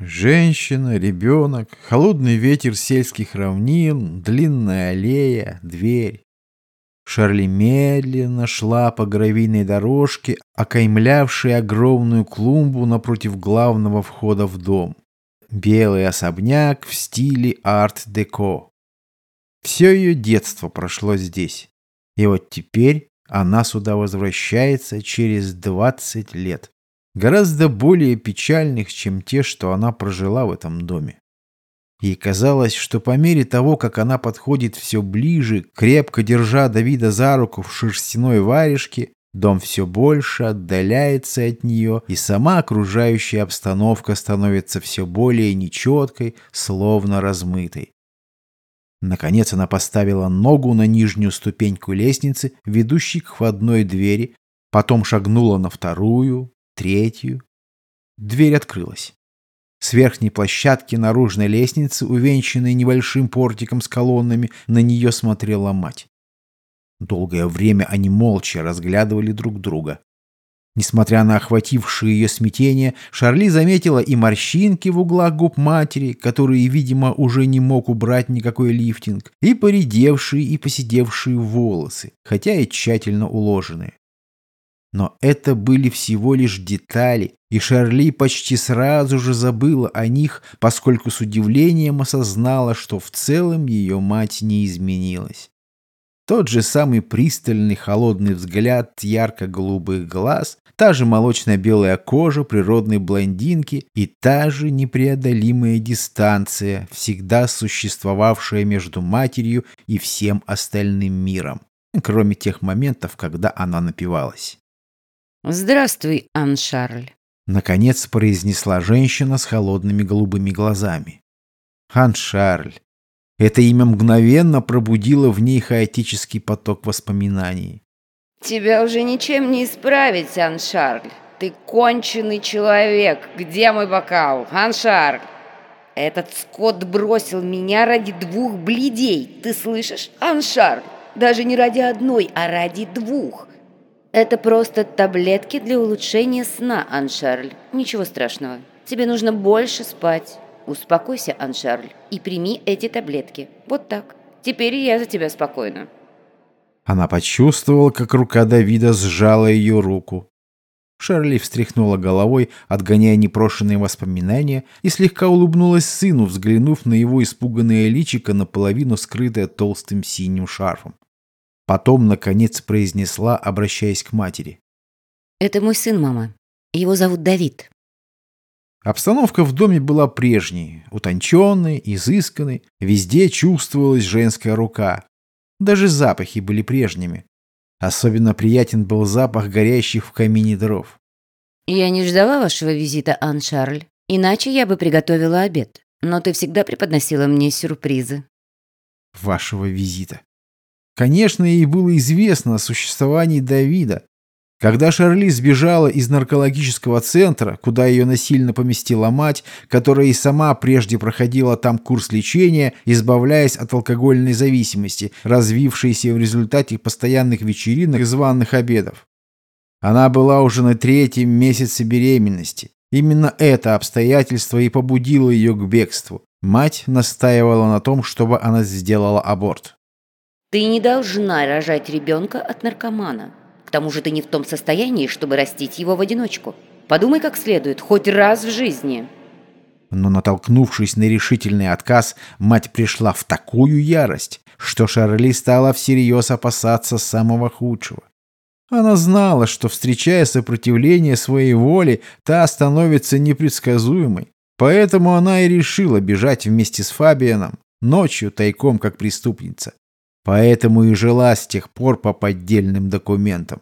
Женщина, ребенок, холодный ветер сельских равнин, длинная аллея, дверь. Шарли медленно шла по гравийной дорожке, окаймлявшей огромную клумбу напротив главного входа в дом. Белый особняк в стиле арт-деко. Все ее детство прошло здесь. И вот теперь она сюда возвращается через 20 лет гораздо более печальных, чем те, что она прожила в этом доме. Ей казалось, что по мере того, как она подходит все ближе, крепко держа Давида за руку в шерстяной варежке, дом все больше отдаляется от нее, и сама окружающая обстановка становится все более нечеткой, словно размытой. Наконец она поставила ногу на нижнюю ступеньку лестницы, ведущей к входной двери, потом шагнула на вторую, третью. Дверь открылась. С верхней площадки наружной лестницы, увенчанной небольшим портиком с колоннами, на нее смотрела мать. Долгое время они молча разглядывали друг друга. Несмотря на охватившее ее смятение, Шарли заметила и морщинки в углах губ матери, которые, видимо, уже не мог убрать никакой лифтинг, и поредевшие и посидевшие волосы, хотя и тщательно уложенные. Но это были всего лишь детали, и Шарли почти сразу же забыла о них, поскольку с удивлением осознала, что в целом ее мать не изменилась. Тот же самый пристальный холодный взгляд ярко-голубых глаз, та же молочно-белая кожа природной блондинки и та же непреодолимая дистанция, всегда существовавшая между матерью и всем остальным миром, кроме тех моментов, когда она напивалась. «Здравствуй, Ан-Шарль», — наконец произнесла женщина с холодными голубыми глазами. Ан-Шарль. Это имя мгновенно пробудило в ней хаотический поток воспоминаний. «Тебя уже ничем не исправить, Ан-Шарль. Ты конченый человек. Где мой бокал, Ан-Шарль?» Этот скот бросил меня ради двух бледей. Ты слышишь, Аншарль? Даже не ради одной, а ради двух. Это просто таблетки для улучшения сна, Аншарль. Ничего страшного. Тебе нужно больше спать. Успокойся, Аншарль, и прими эти таблетки. Вот так. Теперь я за тебя спокойна. Она почувствовала, как рука Давида сжала ее руку. Шарли встряхнула головой, отгоняя непрошенные воспоминания, и слегка улыбнулась сыну, взглянув на его испуганное личико, наполовину скрытое толстым синим шарфом. Потом, наконец, произнесла, обращаясь к матери. «Это мой сын, мама. Его зовут Давид». Обстановка в доме была прежней, утонченной, изысканной, везде чувствовалась женская рука. Даже запахи были прежними. Особенно приятен был запах горящих в камине дров. «Я не ждала вашего визита, Ан Шарль, иначе я бы приготовила обед. Но ты всегда преподносила мне сюрпризы». «Вашего визита. Конечно, ей было известно о существовании Давида. Когда Шарли сбежала из наркологического центра, куда ее насильно поместила мать, которая и сама прежде проходила там курс лечения, избавляясь от алкогольной зависимости, развившейся в результате постоянных вечеринок и званых обедов. Она была уже на третьем месяце беременности. Именно это обстоятельство и побудило ее к бегству. Мать настаивала на том, чтобы она сделала аборт. Ты не должна рожать ребенка от наркомана. К тому же ты не в том состоянии, чтобы растить его в одиночку. Подумай как следует, хоть раз в жизни. Но натолкнувшись на решительный отказ, мать пришла в такую ярость, что Шарли стала всерьез опасаться самого худшего. Она знала, что, встречая сопротивление своей воли, та становится непредсказуемой. Поэтому она и решила бежать вместе с Фабианом, ночью тайком как преступница. Поэтому и жила с тех пор по поддельным документам.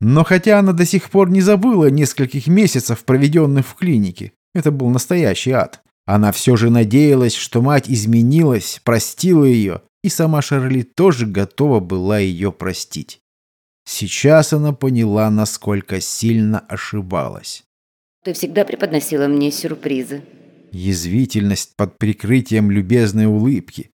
Но хотя она до сих пор не забыла нескольких месяцев, проведенных в клинике, это был настоящий ад, она все же надеялась, что мать изменилась, простила ее, и сама Шарли тоже готова была ее простить. Сейчас она поняла, насколько сильно ошибалась. «Ты всегда преподносила мне сюрпризы». Язвительность под прикрытием любезной улыбки,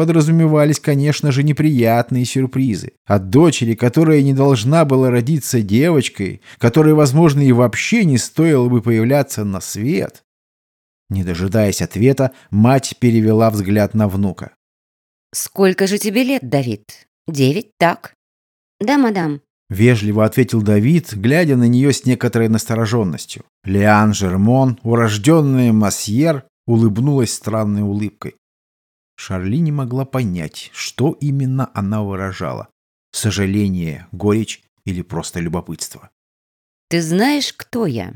подразумевались, конечно же, неприятные сюрпризы. От дочери, которая не должна была родиться девочкой, которой, возможно, и вообще не стоило бы появляться на свет. Не дожидаясь ответа, мать перевела взгляд на внука. «Сколько же тебе лет, Давид? Девять, так?» «Да, мадам». Вежливо ответил Давид, глядя на нее с некоторой настороженностью. Лиан Жермон, урожденная Масьер, улыбнулась странной улыбкой. Шарли не могла понять, что именно она выражала. Сожаление, горечь или просто любопытство. «Ты знаешь, кто я?»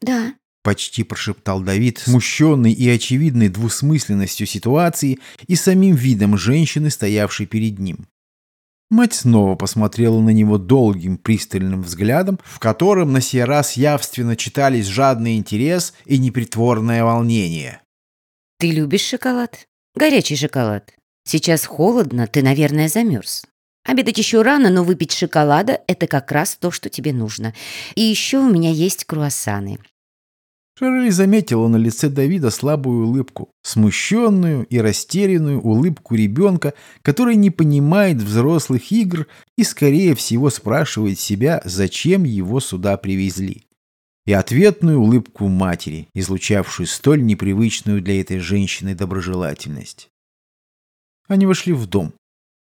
«Да». Почти прошептал Давид, смущенный и очевидной двусмысленностью ситуации и самим видом женщины, стоявшей перед ним. Мать снова посмотрела на него долгим пристальным взглядом, в котором на сей раз явственно читались жадный интерес и непритворное волнение. «Ты любишь шоколад? Горячий шоколад. Сейчас холодно, ты, наверное, замерз. Обедать еще рано, но выпить шоколада – это как раз то, что тебе нужно. И еще у меня есть круассаны. Шарли заметила на лице Давида слабую улыбку, смущенную и растерянную улыбку ребенка, который не понимает взрослых игр и, скорее всего, спрашивает себя, зачем его сюда привезли. И ответную улыбку матери, излучавшую столь непривычную для этой женщины доброжелательность. Они вошли в дом.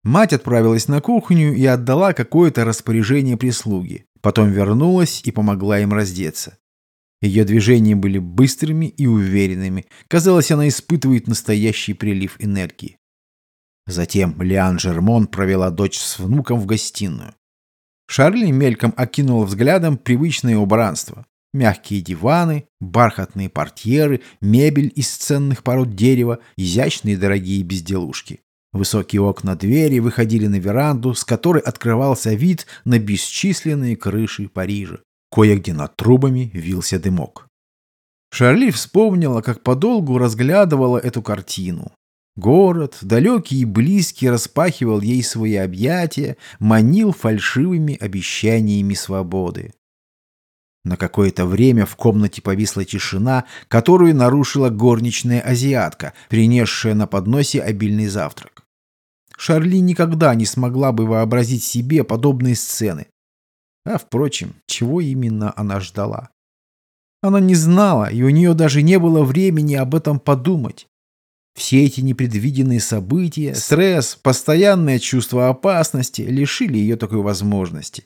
Мать отправилась на кухню и отдала какое-то распоряжение прислуги. Потом вернулась и помогла им раздеться. Ее движения были быстрыми и уверенными. Казалось, она испытывает настоящий прилив энергии. Затем Лиан Жермон провела дочь с внуком в гостиную. Шарли мельком окинула взглядом привычное убранство. Мягкие диваны, бархатные портьеры, мебель из ценных пород дерева, изящные дорогие безделушки. Высокие окна двери выходили на веранду, с которой открывался вид на бесчисленные крыши Парижа. Кое-где над трубами вился дымок. Шарли вспомнила, как подолгу разглядывала эту картину. Город, далекий и близкий, распахивал ей свои объятия, манил фальшивыми обещаниями свободы. На какое-то время в комнате повисла тишина, которую нарушила горничная азиатка, принесшая на подносе обильный завтрак. Шарли никогда не смогла бы вообразить себе подобные сцены. А, впрочем, чего именно она ждала? Она не знала, и у нее даже не было времени об этом подумать. Все эти непредвиденные события, стресс, постоянное чувство опасности лишили ее такой возможности.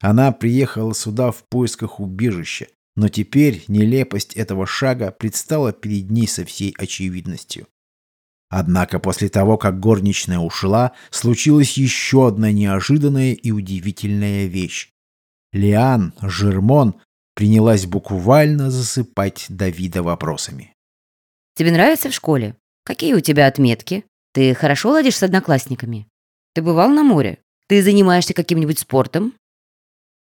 Она приехала сюда в поисках убежища, но теперь нелепость этого шага предстала перед ней со всей очевидностью. Однако после того, как горничная ушла, случилась еще одна неожиданная и удивительная вещь. Лиан Жермон принялась буквально засыпать Давида вопросами. «Тебе нравится в школе? Какие у тебя отметки? Ты хорошо ладишь с одноклассниками? Ты бывал на море? Ты занимаешься каким-нибудь спортом?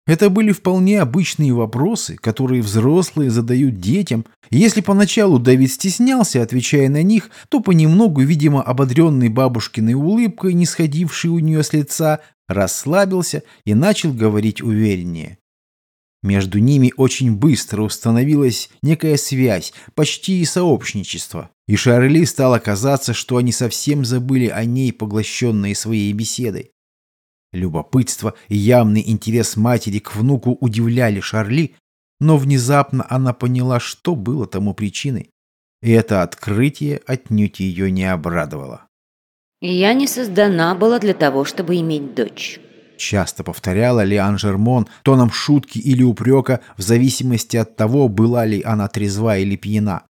Это были вполне обычные вопросы, которые взрослые задают детям. Если поначалу Давид стеснялся, отвечая на них, то понемногу, видимо, ободренный бабушкиной улыбкой, не сходившей у нее с лица, расслабился и начал говорить увереннее. Между ними очень быстро установилась некая связь, почти и сообщничество. И Шарли стало казаться, что они совсем забыли о ней, поглощенные своей беседой. Любопытство и явный интерес матери к внуку удивляли Шарли, но внезапно она поняла, что было тому причиной. И это открытие отнюдь ее не обрадовало. «Я не создана была для того, чтобы иметь дочь», часто повторяла Лиан Жермон тоном шутки или упрека в зависимости от того, была ли она трезва или пьяна.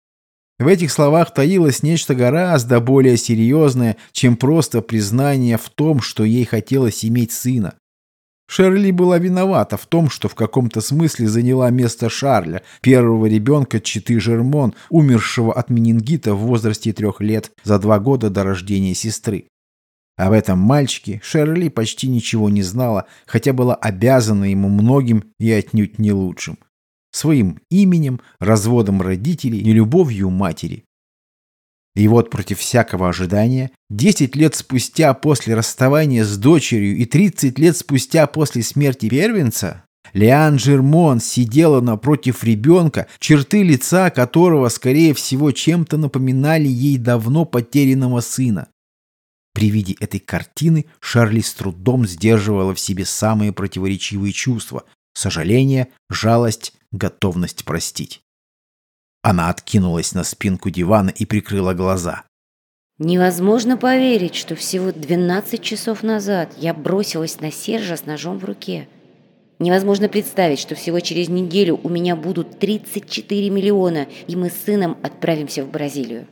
В этих словах таилось нечто гораздо более серьезное, чем просто признание в том, что ей хотелось иметь сына. Шерли была виновата в том, что в каком-то смысле заняла место Шарля, первого ребенка Читы Жермон, умершего от менингита в возрасте трех лет за два года до рождения сестры. Об этом мальчике Шерли почти ничего не знала, хотя была обязана ему многим и отнюдь не лучшим своим именем, разводом родителей и любовью матери. И вот против всякого ожидания, 10 лет спустя после расставания с дочерью и 30 лет спустя после смерти первенца, Лиан Жермон сидела напротив ребенка, черты лица которого, скорее всего, чем-то напоминали ей давно потерянного сына. При виде этой картины Шарли с трудом сдерживала в себе самые противоречивые чувства – сожаление, жалость, готовность простить. Она откинулась на спинку дивана и прикрыла глаза. Невозможно поверить, что всего 12 часов назад я бросилась на Сержа с ножом в руке. Невозможно представить, что всего через неделю у меня будут 34 миллиона, и мы с сыном отправимся в Бразилию.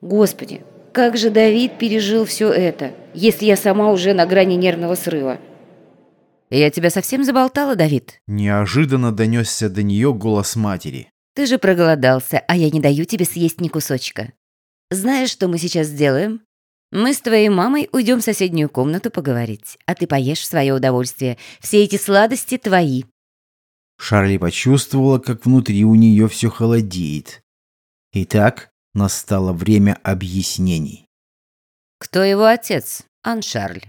Господи, как же Давид пережил все это, если я сама уже на грани нервного срыва? Я тебя совсем заболтала, Давид? Неожиданно донесся до нее голос матери. Ты же проголодался, а я не даю тебе съесть ни кусочка. Знаешь, что мы сейчас сделаем? Мы с твоей мамой уйдем в соседнюю комнату поговорить, а ты поешь в свое удовольствие. Все эти сладости твои». Шарли почувствовала, как внутри у нее все холодеет. Итак, настало время объяснений. «Кто его отец, Аншарль?»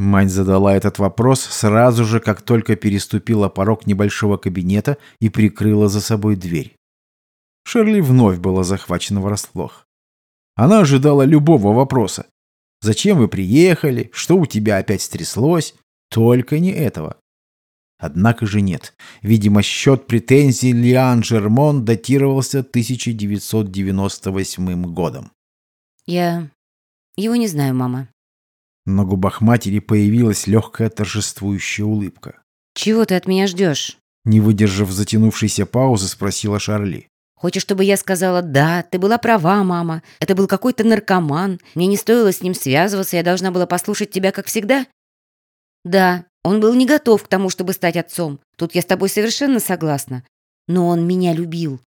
Мать задала этот вопрос сразу же, как только переступила порог небольшого кабинета и прикрыла за собой дверь. Шерли вновь была захвачена врасплох. Она ожидала любого вопроса. «Зачем вы приехали? Что у тебя опять стряслось?» Только не этого. Однако же нет. Видимо, счет претензий Лиан Жермон датировался 1998 годом. «Я... его не знаю, мама», на губах матери появилась легкая торжествующая улыбка. «Чего ты от меня ждешь?» Не выдержав затянувшейся паузы, спросила Шарли. «Хочешь, чтобы я сказала, да, ты была права, мама. Это был какой-то наркоман. Мне не стоило с ним связываться, я должна была послушать тебя, как всегда?» «Да, он был не готов к тому, чтобы стать отцом. Тут я с тобой совершенно согласна. Но он меня любил.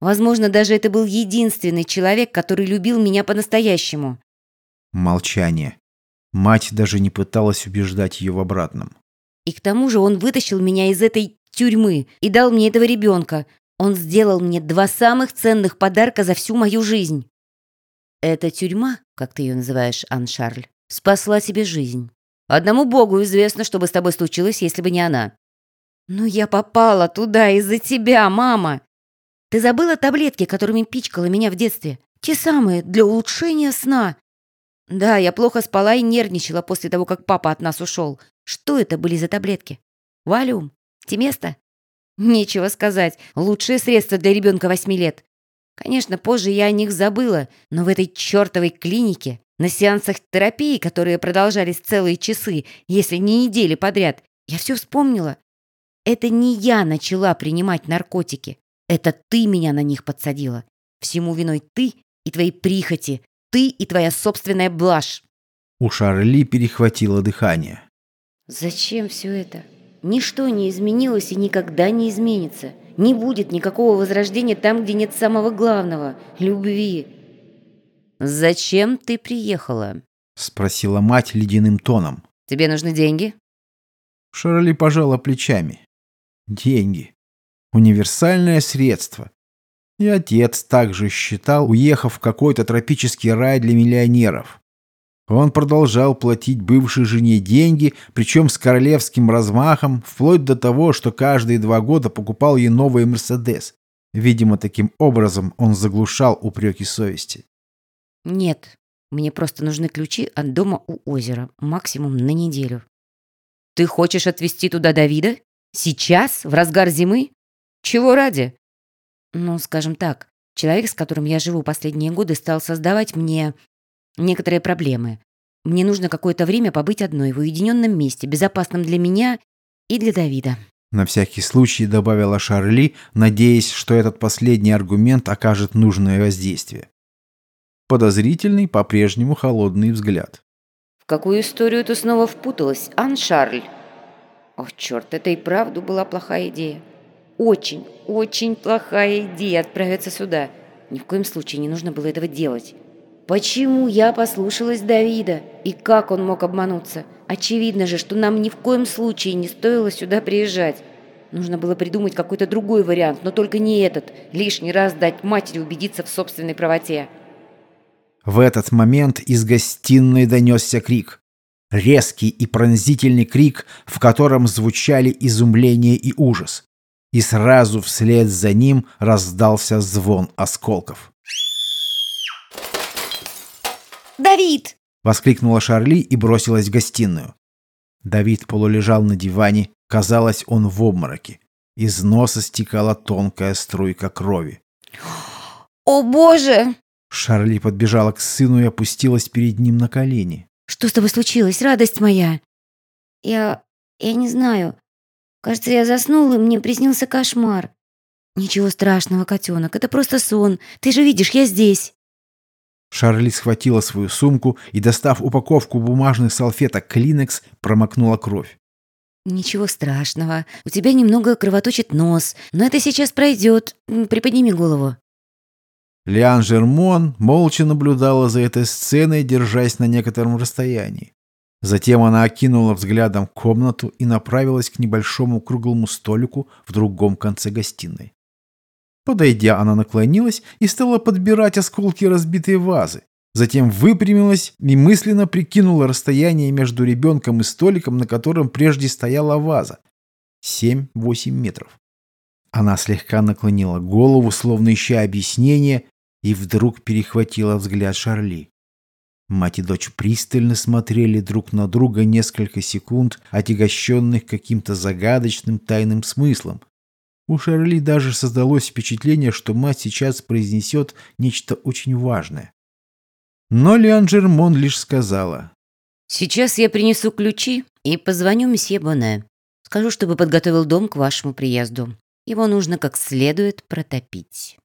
Возможно, даже это был единственный человек, который любил меня по-настоящему». Молчание. Мать даже не пыталась убеждать ее в обратном. И к тому же он вытащил меня из этой тюрьмы и дал мне этого ребенка. Он сделал мне два самых ценных подарка за всю мою жизнь. Эта тюрьма, как ты ее называешь, Аншарль, спасла тебе жизнь. Одному Богу известно, что бы с тобой случилось, если бы не она. Но я попала туда из-за тебя, мама. Ты забыла таблетки, которыми пичкала меня в детстве? Те самые, для улучшения сна. Да, я плохо спала и нервничала после того, как папа от нас ушел. Что это были за таблетки? Валиум? Тиместа? Нечего сказать. Лучшее средство для ребенка восьми лет. Конечно, позже я о них забыла, но в этой чертовой клинике, на сеансах терапии, которые продолжались целые часы, если не недели подряд, я все вспомнила. Это не я начала принимать наркотики. Это ты меня на них подсадила. Всему виной ты и твои прихоти, ты и твоя собственная блажь. У Шарли перехватило дыхание. Зачем все это? Ничто не изменилось и никогда не изменится. Не будет никакого возрождения там, где нет самого главного — любви. «Зачем ты приехала?» — спросила мать ледяным тоном. «Тебе нужны деньги?» Шарли пожала плечами. «Деньги. Универсальное средство. И отец также считал, уехав в какой-то тропический рай для миллионеров. Он продолжал платить бывшей жене деньги, причем с королевским размахом, вплоть до того, что каждые два года покупал ей новый «Мерседес». Видимо, таким образом он заглушал упреки совести. «Нет, мне просто нужны ключи от дома у озера, максимум на неделю». «Ты хочешь отвезти туда Давида? Сейчас? В разгар зимы? Чего ради? Ну, скажем так, человек, с которым я живу последние годы, стал создавать мне некоторые проблемы. Мне нужно какое-то время побыть одной в уединенном месте, безопасном для меня и для Давида. На всякий случай добавила Шарли, надеясь, что этот последний аргумент окажет нужное воздействие. Подозрительный, по-прежнему холодный взгляд. «В какую историю ты снова впуталась, Ан Шарль?» «О, черт, это и правду была плохая идея очень, очень плохая идея отправиться сюда. Ни в коем случае не нужно было этого делать. Почему я послушалась Давида? И как он мог обмануться? Очевидно же, что нам ни в коем случае не стоило сюда приезжать. Нужно было придумать какой-то другой вариант, но только не этот. Лишний раз дать матери убедиться в собственной правоте. В этот момент из гостиной донесся крик. Резкий и пронзительный крик, в котором звучали изумление и ужас и сразу вслед за ним раздался звон осколков. «Давид!» — воскликнула Шарли и бросилась в гостиную. Давид полулежал на диване, казалось, он в обмороке. Из носа стекала тонкая струйка крови. О, боже! Шарли подбежала к сыну и опустилась перед ним на колени. Что с тобой случилось, радость моя? Я... я не знаю. Кажется, я заснула, и мне приснился кошмар. Ничего страшного, котенок, это просто сон. Ты же видишь, я здесь. Шарли схватила свою сумку и, достав упаковку бумажных салфеток Клинекс, промокнула кровь. Ничего страшного. У тебя немного кровоточит нос, но это сейчас пройдет. Приподними голову. Лиан Жермон молча наблюдала за этой сценой, держась на некотором расстоянии. Затем она окинула взглядом комнату и направилась к небольшому круглому столику в другом конце гостиной. Подойдя, она наклонилась и стала подбирать осколки разбитой вазы. Затем выпрямилась и мысленно прикинула расстояние между ребенком и столиком, на котором прежде стояла ваза. 7-8 метров. Она слегка наклонила голову, словно ища объяснение, и вдруг перехватила взгляд Шарли. Мать и дочь пристально смотрели друг на друга несколько секунд, отягощенных каким-то загадочным тайным смыслом. У Шарли даже создалось впечатление, что мать сейчас произнесет нечто очень важное. Но Лиан Жермон лишь сказала. «Сейчас я принесу ключи и позвоню месье Боне. Скажу, чтобы подготовил дом к вашему приезду. Его нужно как следует протопить».